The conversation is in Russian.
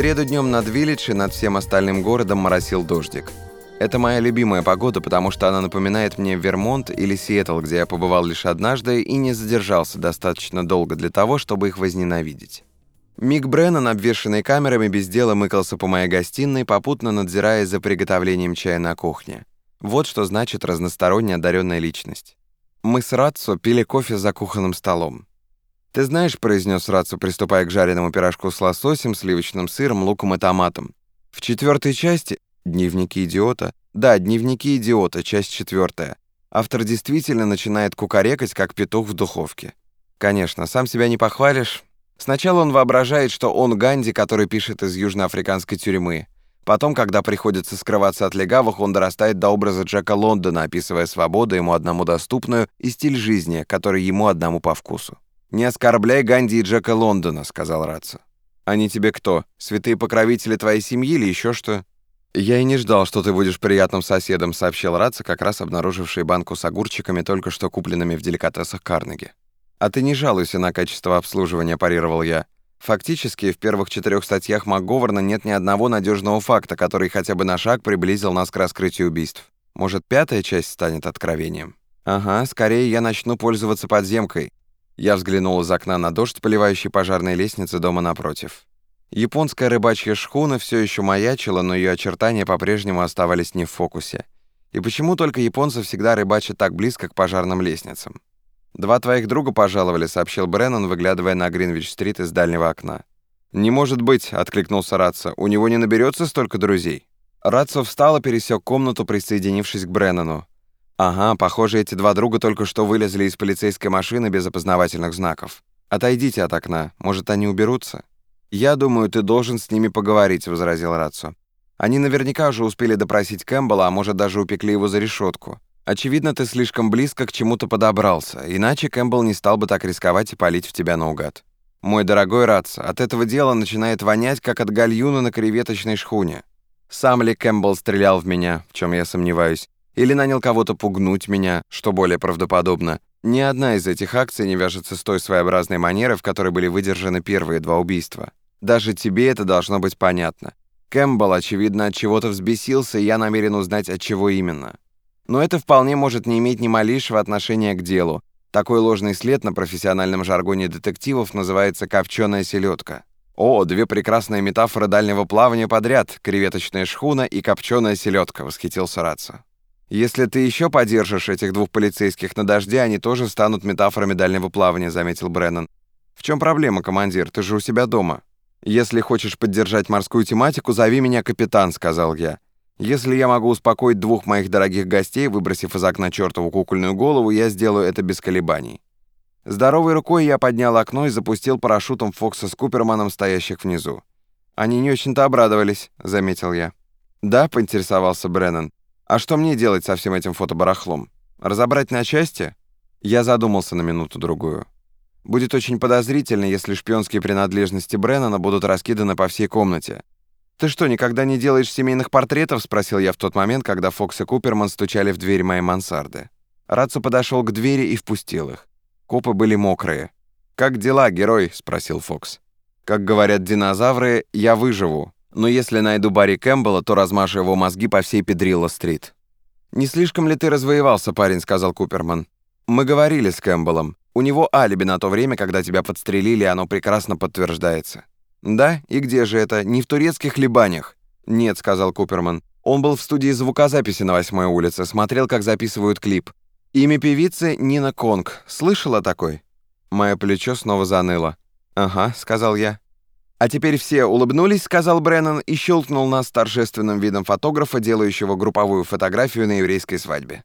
среду днем над Виллидж и над всем остальным городом моросил дождик. Это моя любимая погода, потому что она напоминает мне Вермонт или Сиэтл, где я побывал лишь однажды и не задержался достаточно долго для того, чтобы их возненавидеть. Мик Бреннан, обвешанный камерами, без дела мыкался по моей гостиной, попутно надзирая за приготовлением чая на кухне. Вот что значит разносторонне одаренная личность. Мы с Рацо пили кофе за кухонным столом. «Ты знаешь», — произнес Рацо, приступая к жареному пирожку с лососем, сливочным сыром, луком и томатом. «В четвертой части Дневники идиота? Да, дневники идиота, часть четвертая. Автор действительно начинает кукарекать, как петух в духовке. Конечно, сам себя не похвалишь. Сначала он воображает, что он Ганди, который пишет из южноафриканской тюрьмы. Потом, когда приходится скрываться от легавых, он дорастает до образа Джека Лондона, описывая свободу ему одному доступную и стиль жизни, который ему одному по вкусу. «Не оскорбляй Ганди и Джека Лондона», — сказал Ратса. «Они тебе кто? Святые покровители твоей семьи или еще что?» «Я и не ждал, что ты будешь приятным соседом», — сообщил Раца, как раз обнаруживший банку с огурчиками, только что купленными в деликатесах Карнеги. «А ты не жалуйся на качество обслуживания», — парировал я. Фактически, в первых четырех статьях МакГоварна нет ни одного надежного факта, который хотя бы на шаг приблизил нас к раскрытию убийств. Может, пятая часть станет откровением? Ага, скорее я начну пользоваться подземкой. Я взглянул из окна на дождь, поливающий пожарные лестницы дома напротив. Японская рыбачья шхуна все еще маячила, но ее очертания по-прежнему оставались не в фокусе. И почему только японцы всегда рыбачат так близко к пожарным лестницам? «Два твоих друга пожаловали», — сообщил Бреннан, выглядывая на Гринвич-стрит из дальнего окна. «Не может быть», — откликнулся Ратса. «У него не наберется столько друзей». Ратсо встал и пересек комнату, присоединившись к Бреннану. «Ага, похоже, эти два друга только что вылезли из полицейской машины без опознавательных знаков. Отойдите от окна, может, они уберутся?» «Я думаю, ты должен с ними поговорить», — возразил Рацо. «Они наверняка уже успели допросить Кэмпбелла, а может, даже упекли его за решетку. Очевидно, ты слишком близко к чему-то подобрался, иначе Кэмпбелл не стал бы так рисковать и палить в тебя наугад. Мой дорогой Рацо, от этого дела начинает вонять, как от гальюна на креветочной шхуне. Сам ли Кэмпбелл стрелял в меня, в чем я сомневаюсь, или нанял кого-то пугнуть меня, что более правдоподобно, ни одна из этих акций не вяжется с той своеобразной манерой, в которой были выдержаны первые два убийства. Даже тебе это должно быть понятно. Кэмпбелл, очевидно, от чего-то взбесился, и я намерен узнать, от чего именно. Но это вполне может не иметь ни малейшего отношения к делу. Такой ложный след на профессиональном жаргоне детективов называется «копченая селедка». «О, две прекрасные метафоры дальнего плавания подряд, креветочная шхуна и копченая селедка», — восхитился Рацо. «Если ты еще подержишь этих двух полицейских на дожде, они тоже станут метафорами дальнего плавания», — заметил Бреннан. «В чем проблема, командир? Ты же у себя дома». «Если хочешь поддержать морскую тематику, зови меня капитан», — сказал я. «Если я могу успокоить двух моих дорогих гостей, выбросив из окна чертову кукольную голову, я сделаю это без колебаний». Здоровой рукой я поднял окно и запустил парашютом Фокса с Куперманом, стоящих внизу. «Они не очень-то обрадовались», — заметил я. «Да», — поинтересовался Бреннан. «А что мне делать со всем этим фотобарахлом? Разобрать на части?» Я задумался на минуту-другую. Будет очень подозрительно, если шпионские принадлежности Бреннана будут раскиданы по всей комнате. «Ты что, никогда не делаешь семейных портретов?» — спросил я в тот момент, когда Фокс и Куперман стучали в дверь моей мансарды. Рацу подошел к двери и впустил их. Копы были мокрые. «Как дела, герой?» — спросил Фокс. «Как говорят динозавры, я выживу. Но если найду Барри Кэмпбелла, то размажу его мозги по всей Педрилла-стрит». «Не слишком ли ты развоевался, парень?» — сказал Куперман. «Мы говорили с Кэмпбеллом. У него алиби на то время, когда тебя подстрелили, оно прекрасно подтверждается». «Да? И где же это? Не в турецких ли банях?» «Нет», — сказал Куперман. «Он был в студии звукозаписи на восьмой улице, смотрел, как записывают клип. Имя певицы Нина Конг. Слышала такой?» Мое плечо снова заныло. «Ага», — сказал я. «А теперь все улыбнулись», — сказал Бреннан и щелкнул нас торжественным видом фотографа, делающего групповую фотографию на еврейской свадьбе.